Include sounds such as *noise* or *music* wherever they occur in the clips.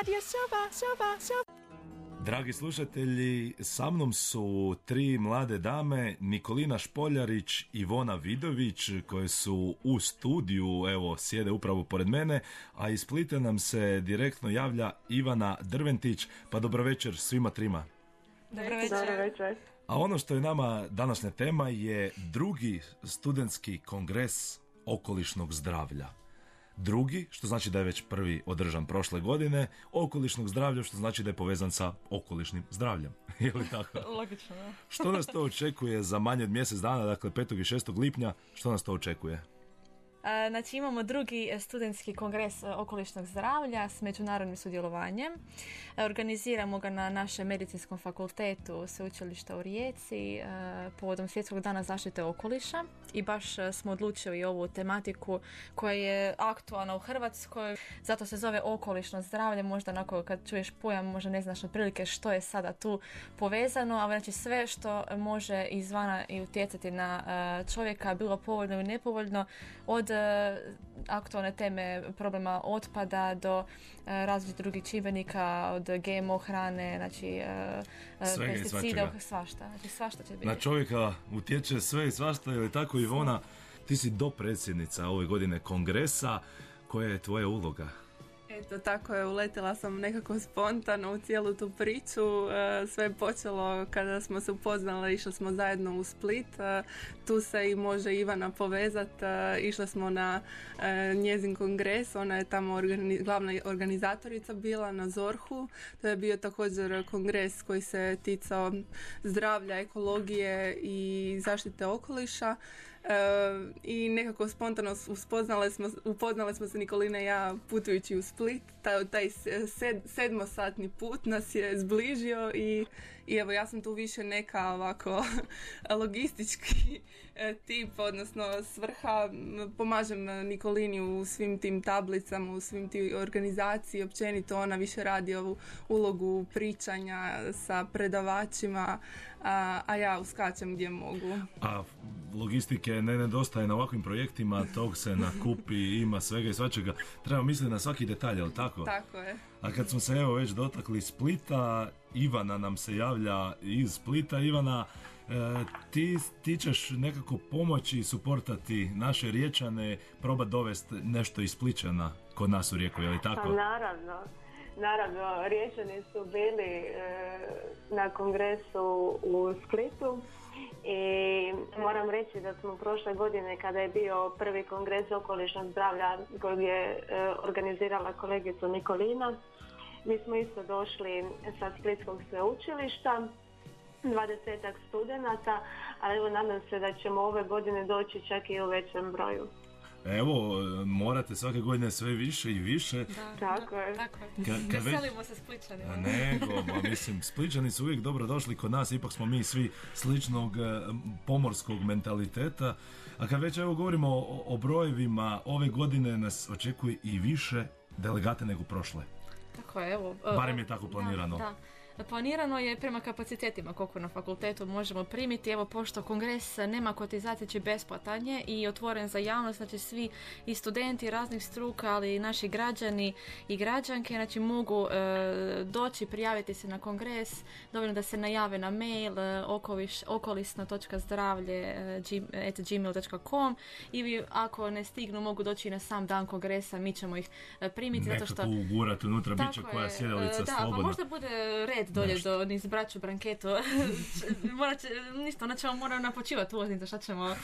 Radio Soba, Soba, Soba. Dragi slušatelji, sa mnom su tri mlade dame, Nikolina Špoljarić, Ivona Vidović, koje su u studiju, evo, sjede upravo pored mene, a iz Splita nam se direktno javlja Ivana Drventić, pa dobro večer svima trima. Dobro večer. A ono što je nama današnja tema je drugi studentski kongres okolišnog zdravlja. Drugi, što znači da je već prvi održan prošle godine, okolišnog zdravlja, što znači da je povezan sa okolišnim zdravljem. *laughs* je li tako? *laughs* Logično, da. Što nas to očekuje za manje od mjesec dana, dakle 5. i 6. lipnja, što nas to očekuje? Znači imamo drugi studentski kongres e, okolišnog zdravlja s međunarodnim sudjelovanjem. E, organiziramo ga na našem medicinskom fakultetu sveučilišta u Rijeci e, povodom svjetskog dana zaštite okoliša. I baš smo odlučili ovu tematiku koja je aktualna u Hrvatskoj, zato se zove okolišno zdravlje, možda onako kad čuješ pojam možda ne znaš otprilike što je sada tu povezano, ali znači sve što može izvana i utjecati na čovjeka, bilo povoljno ili nepovoljno, od E, aktualne teme problema otpada do e, različitih drugih čimbenika od GMO hrane, znači e, pesticida, svašta. Znači svašta će biti. Na čovjeka utječe sve i svašta, ili tako Ivona, ti si dopredsjednica ove godine kongresa, koja je tvoja uloga? Eto, tako je, uletila sam nekako spontano u cijelu tu priču. E, sve je počelo kada smo se upoznali, išli smo zajedno u Split. E, tu se i može Ivana povezati. E, išli smo na njezin kongres, ona je tamo glavna organizatorica bila na Zorhu. To je bio također kongres koji se ticao zdravlja, ekologije i zaštite okoliša. I nekako spontano uspoznali smo, upoznali smo se Nikolina i ja putujući u Split. Taj, taj sedmosatni put nas je zbližio i, i evo ja sam tu više neka ovako *laughs* logistički e, tip, odnosno svrha. Pomažem Nikolini u svim tim tablicama, u svim tim organizaciji. Općenito ona više radi ovu ulogu pričanja sa predavačima, a, a ja uskačem gdje mogu. A logistike ne nedostaje na ovakvim projektima, tog se nakupi, ima svega i svačega. Treba misliti na svaki detalj, ali tako? Tako je. A kad smo se evo već dotakli Splita, Ivana nam se javlja iz Splita. Ivana, e, ti, ti ćeš nekako pomoći i suportati naše riječane, proba dovesti nešto iz Spličana kod nas u Rijeku, je li tako? Pa naravno. Naravno, riječani su bili e, na kongresu u Splitu i moram reći da smo prošle godine kada je bio prvi kongres okolišnog zdravlja kojeg je e, organizirala kolegica Nikolina, mi smo isto došli sa Splitskog sveučilišta, dvadesetak studenata, ali evo nadam se da ćemo ove godine doći čak i u većem broju. Evo, morate svake godine sve više i više. Da, tako je. Tako je. Veselimo se Spličanima. Nego, ma, mislim, Spličani su uvijek dobro došli kod nas, ipak smo mi svi sličnog e, pomorskog mentaliteta. A kad već evo govorimo o, o brojevima, ove godine nas očekuje i više delegate nego prošle. Tako je, evo. Barem je tako planirano. da. Planirano je prema kapacitetima koliko na fakultetu možemo primiti. Evo, pošto kongres nema kotizacije, će besplatan je i otvoren za javnost, znači svi i studenti raznih struka, ali i naši građani i građanke, znači mogu e, doći, prijaviti se na kongres, dovoljno da se najave na mail e, okolisno.zdravlje.gmail.com ili ako ne stignu mogu doći i na sam dan kongresa, mi ćemo ih e, primiti. Nekako zato što... ugurati unutra, bit će koja sjedalica da, slobodna. Pa možda bude red dolje do niz braću branketu. *laughs* Morat će, ništa, onda ćemo morati napočivati ulaznice, šta ćemo,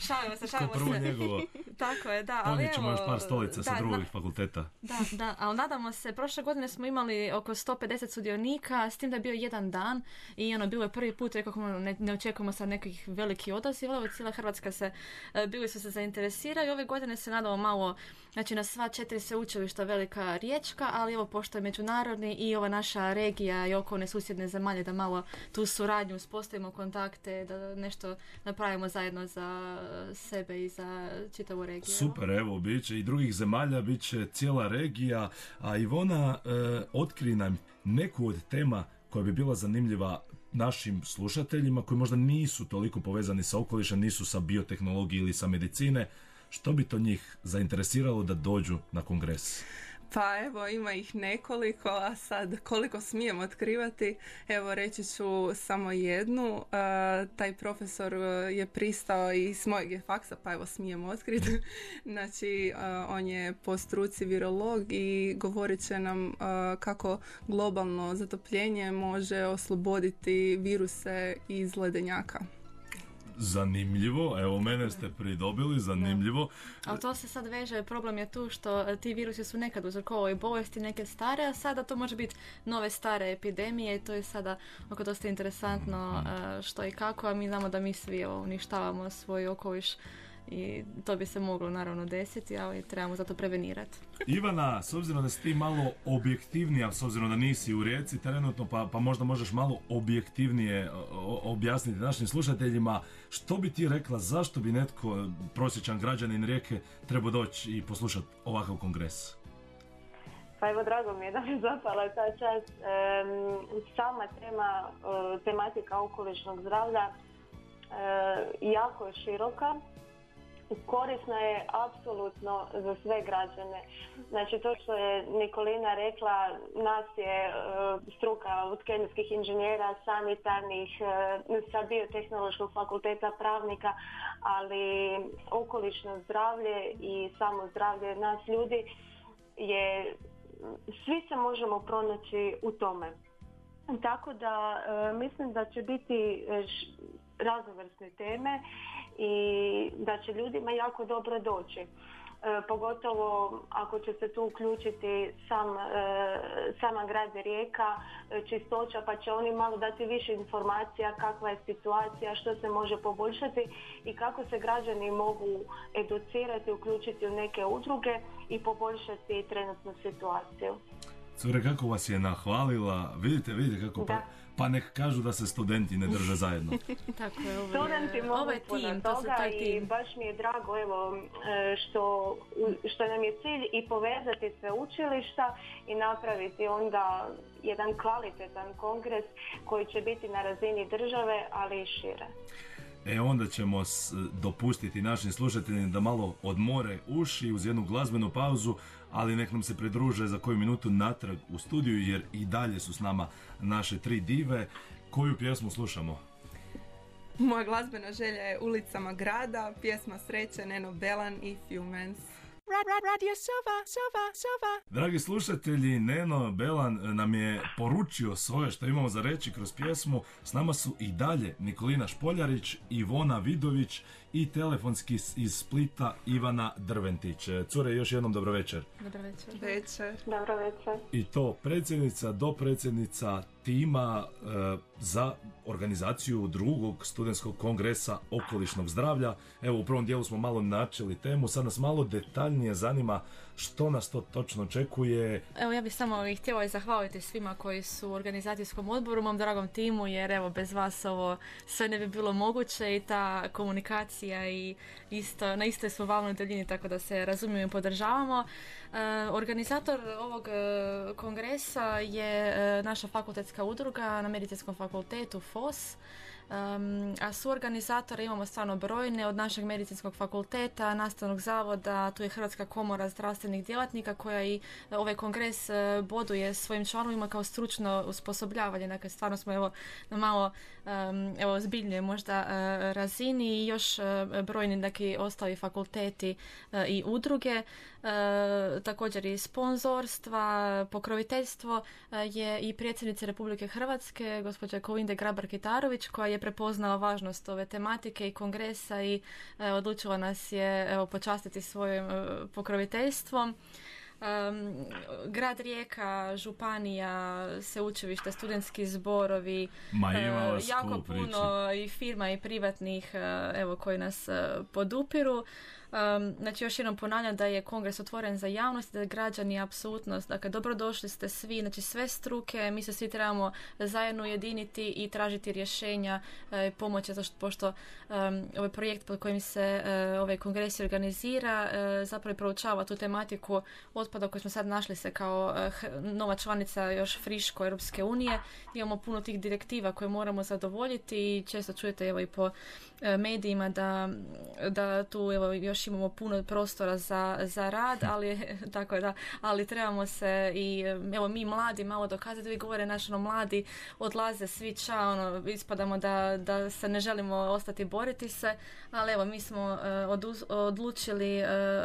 šalimo se, šalimo se. njegovo. *laughs* Tako je, da. Ali ćemo još par stolica sa drugih fakulteta. Da, da, ali nadamo se, prošle godine smo imali oko 150 sudionika, s tim da je bio jedan dan i ono, bilo je prvi put, rekao ne, ne očekujemo sad nekih velikih odaziva, ali cijela Hrvatska se, e, bili su se zainteresirali, ove godine se nadamo malo, znači na sva četiri se učilišta velika riječka, ali evo pošto je međunarodni i ova naša regija i okolne susjedne zemalje da malo tu suradnju uspostavimo kontakte, da nešto napravimo zajedno za sebe i za čitavu regiju. Super, evo, bit će i drugih zemalja, bit će cijela regija, a Ivona e, otkri nam neku od tema koja bi bila zanimljiva našim slušateljima koji možda nisu toliko povezani sa okolišem, nisu sa biotehnologije ili sa medicine, što bi to njih zainteresiralo da dođu na kongres? Pa evo, ima ih nekoliko, a sad koliko smijem otkrivati, evo reći ću samo jednu. taj profesor je pristao i s mojeg je faksa, pa evo smijem otkriti. *laughs* znači, on je po struci virolog i govorit će nam kako globalno zatopljenje može osloboditi viruse iz ledenjaka zanimljivo, evo mene ste pridobili, zanimljivo. Ali to se sad veže, problem je tu što ti virusi su nekad uzrokovali bolesti neke stare, a sada to može biti nove stare epidemije i to je sada oko dosta interesantno mhm. što i kako, a mi znamo da mi svi uništavamo svoj okoliš i to bi se moglo naravno desiti, ali trebamo zato prevenirati. Ivana, s obzirom da si ti malo objektivnija, s obzirom da nisi u rijeci trenutno, pa, pa možda možeš malo objektivnije objasniti našim slušateljima, što bi ti rekla, zašto bi netko, prosječan građanin rijeke, trebao doći i poslušati ovakav kongres? Pa evo, drago mi je da mi zapala ta čast. sama tema, tematika okolišnog zdravlja jako je široka korisna je apsolutno za sve građane. Znači to što je Nikolina rekla, nas je e, struka od kemijskih inženjera, sanitarnih, e, sa biotehnološkog fakulteta pravnika, ali okolično zdravlje i samo zdravlje nas ljudi je, svi se možemo pronaći u tome. Tako da e, mislim da će biti raznovrsne teme i da će ljudima jako dobro doći. E, pogotovo ako će se tu uključiti sam, e, sama grad Rijeka, e, čistoća, pa će oni malo dati više informacija kakva je situacija, što se može poboljšati i kako se građani mogu educirati, uključiti u neke udruge i poboljšati trenutnu situaciju. Cure, kako vas je nahvalila, vidite, vidite kako pa, pa nek kažu da se studenti ne drže zajedno. *laughs* Tako je, ovo Studenti mogu ovo je tim, to toga to i baš mi je drago evo, e, što, što nam je cilj i povezati sve učilišta i napraviti onda jedan kvalitetan kongres koji će biti na razini države, ali i šire. E onda ćemo dopustiti našim slušateljima da malo odmore uši uz jednu glazbenu pauzu, ali nek nam se pridruže za koju minutu natrag u studiju jer i dalje su s nama naše tri dive. Koju pjesmu slušamo? Moja glazbena želja je Ulicama grada, pjesma Sreće, Neno Belan i Humans. Radio Sova, Sova, Sova. Dragi slušatelji, Neno Belan nam je poručio svoje što imamo za reći kroz pjesmu. S nama su i dalje Nikolina Špoljarić, Ivona Vidović i telefonski iz Splita Ivana Drventić. Cure, još jednom dobro večer. Dobro večer. Večer. Dobro večer. I to predsjednica, dopredsjednica tima e, za organizaciju drugog studentskog kongresa okolišnog zdravlja. Evo u prvom dijelu smo malo načeli temu, sad nas malo detaljnije zanima što nas to točno očekuje. Evo ja bih samo htjela zahvaliti svima koji su u organizacijskom odboru, mom dragom timu, jer evo bez vas ovo sve ne bi bilo moguće i ta komunikacija i isto, na istoj smo valnoj daljini, tako da se razumijemo i podržavamo. E, organizator ovog e, kongresa je e, naša fakultetska udruga na Medicinskom fakultetu FOS. Um, a suorganizatore imamo stvarno brojne od našeg medicinskog fakulteta, nastavnog zavoda, tu je Hrvatska komora zdravstvenih djelatnika koja i e, ovaj kongres e, boduje svojim članovima kao stručno usposobljavanje. Dakle, stvarno smo evo na malo um, evo zbiljnije možda uh, razini i još brojni neki ostali fakulteti i udruge. Također i sponzorstva, pokroviteljstvo je i predsjednica Republike Hrvatske, gospođa Kolinde Grabar-Kitarović, koja je prepoznala važnost ove tematike i kongresa i odlučila nas je evo, počastiti svojim pokroviteljstvom. Um, grad Rijeka, županija, sveučilište, studentski zborovi, Ma, uh, jako puno i firma i privatnih uh, evo koji nas uh, podupiru. Um, znači još jednom ponavljam da je kongres otvoren za javnost, da građani apsolutno, dakle dobrodošli ste svi, znači sve struke, mi se svi trebamo zajedno ujediniti i tražiti rješenja e, pomoći, zašto pošto ovaj projekt pod kojim se e, ovaj kongres organizira e, zapravo proučava tu tematiku otpada koju smo sad našli se kao e, nova članica još friško Europske unije. Imamo puno tih direktiva koje moramo zadovoljiti i često čujete evo i po medijima da, da tu evo još imamo puno prostora za, za rad, *laughs* ali tako je da, ali trebamo se i evo mi mladi malo dokazati, vi govore naši ono, mladi odlaze svi ča, ono, ispadamo da, da se ne želimo ostati boriti se, ali evo mi smo odlučili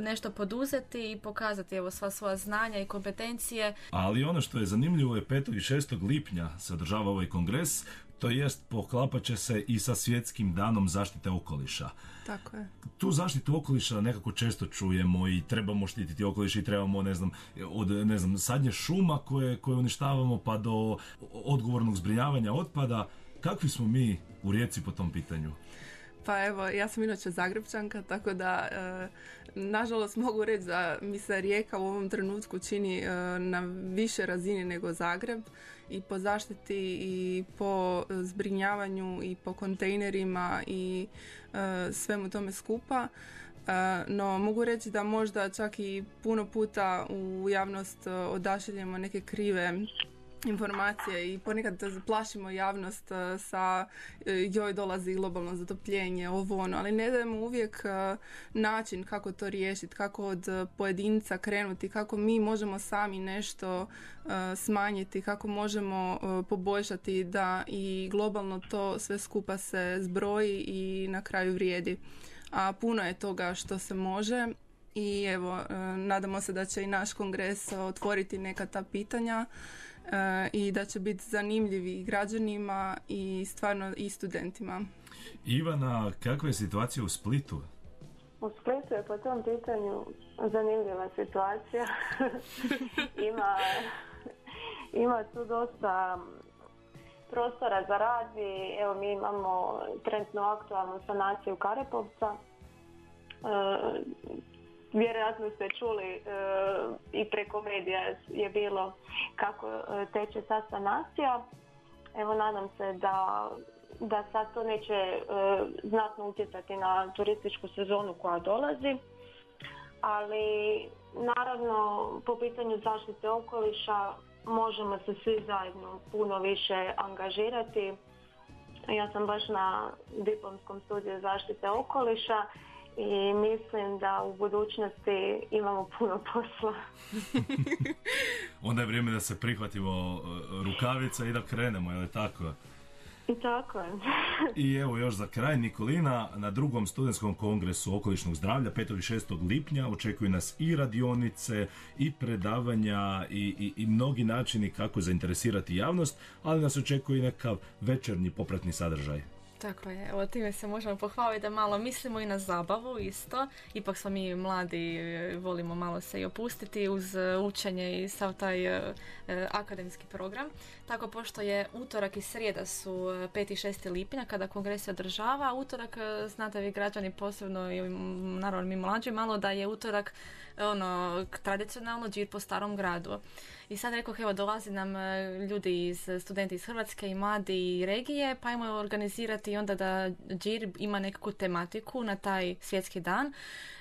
nešto poduzeti i pokazati evo sva svoja znanja i kompetencije. Ali ono što je zanimljivo je 5. i 6. lipnja se održava ovaj kongres, to jest poklapat će se i sa svjetskim danom zaštite okoliša. Tako je. Tu zaštitu okoliša nekako često čujemo i trebamo štititi okoliš i trebamo, ne znam, od ne znam, sadnje šuma koje, koje uništavamo pa do odgovornog zbrinjavanja otpada. Kakvi smo mi u Rijeci po tom pitanju? Pa evo, ja sam inače Zagrebčanka, tako da e, nažalost mogu reći da mi se Rijeka u ovom trenutku čini e, na više razini nego Zagreb i po zaštiti i po zbrinjavanju i po kontejnerima i e, svemu tome skupa. No, mogu reći da možda čak i puno puta u javnost odašiljemo neke krive informacije i ponekad plašimo javnost e, sa e, joj dolazi globalno zatopljenje, ovo ono, ali ne dajemo uvijek e, način kako to riješiti, kako od pojedinca krenuti, kako mi možemo sami nešto smanjiti, kako možemo poboljšati da i globalno to sve skupa se zbroji i na kraju vrijedi. A puno je toga što se može i evo, nadamo se da će i naš kongres otvoriti neka ta pitanja i da će biti zanimljivi građanima i stvarno i studentima. Ivana, kakva je situacija u Splitu? U Splitu je po tom pitanju zanimljiva situacija. *laughs* ima, ima tu dosta prostora za rad i evo mi imamo trenutno aktualnu sanaciju Karepovca. E, vjerojatno ste čuli e, i preko medija je bilo kako e, teče ta sanacija. Evo nadam se da, da sad to neće e, znatno utjecati na turističku sezonu koja dolazi. Ali naravno po pitanju zaštite okoliša možemo se svi zajedno puno više angažirati. Ja sam baš na diplomskom studiju zaštite okoliša i mislim da u budućnosti imamo puno *laughs* posla. *laughs* Onda je vrijeme da se prihvatimo e, rukavica i da krenemo, je li tako? I tako je. *laughs* I evo još za kraj Nikolina, na drugom studentskom kongresu okolišnog zdravlja 5. i 6. lipnja očekuju nas i radionice i predavanja i, i, i mnogi načini kako zainteresirati javnost, ali nas očekuje i nekav večernji popratni sadržaj. Tako je, evo time se možemo pohvaliti da malo mislimo i na zabavu isto. Ipak smo mi mladi, e, volimo malo se i opustiti uz e, učenje i sav taj e, akademski program. Tako pošto je utorak i srijeda su 5. i 6. lipnja kada kongres se održava, utorak znate vi građani posebno i naravno mi mlađi malo da je utorak ono tradicionalno džir po starom gradu. I sad rekao, evo, dolazi nam e, ljudi iz studenti iz Hrvatske i mladi i regije, pa ajmo organizirati onda da Džir ima nekakvu tematiku na taj svjetski dan.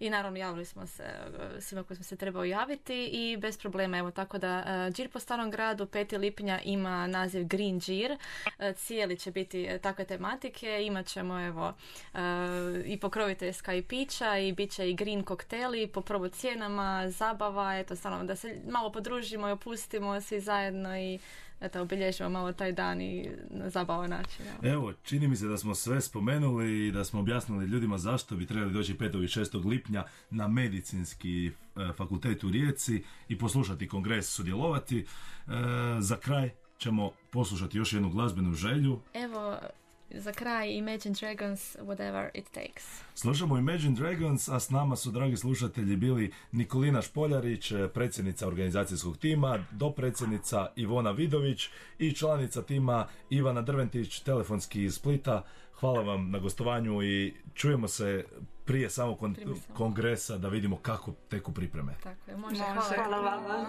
I naravno javili smo se e, svima koji smo se trebao javiti i bez problema, evo, tako da Džir po starom gradu 5. lipnja ima naziv Green Džir. E, cijeli će biti takve tematike, imat ćemo evo i pokroviteljska i pića i bit će i green kokteli po probu cijenama, zabava, eto, stvarno da se malo podružimo i pustimo svi zajedno i eto, obilježimo malo taj dan i na zabavan način. Evo. čini mi se da smo sve spomenuli i da smo objasnili ljudima zašto bi trebali doći 5. i 6. lipnja na medicinski e, fakultet u Rijeci i poslušati kongres, sudjelovati. E, za kraj ćemo poslušati još jednu glazbenu želju. Evo, za kraj Imagine Dragons Whatever It Takes. Slušamo Imagine Dragons, a s nama su, dragi slušatelji, bili Nikolina Špoljarić, predsjednica organizacijskog tima, dopredsjednica Ivona Vidović i članica tima Ivana Drventić, telefonski iz Splita. Hvala vam na gostovanju i čujemo se prije samog kongresa da vidimo kako teku pripreme. Tako je, može. Hvala, hvala